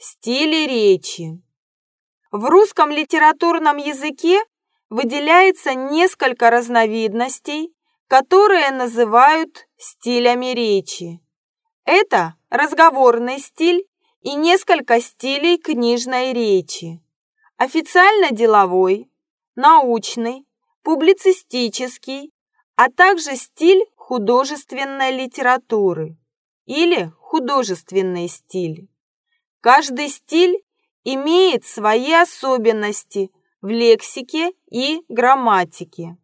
Стили речи. В русском литературном языке выделяется несколько разновидностей, которые называют стилями речи. Это разговорный стиль и несколько стилей книжной речи. Официально деловой, научный, публицистический, а также стиль художественной литературы или художественный стиль. Каждый стиль имеет свои особенности в лексике и грамматике.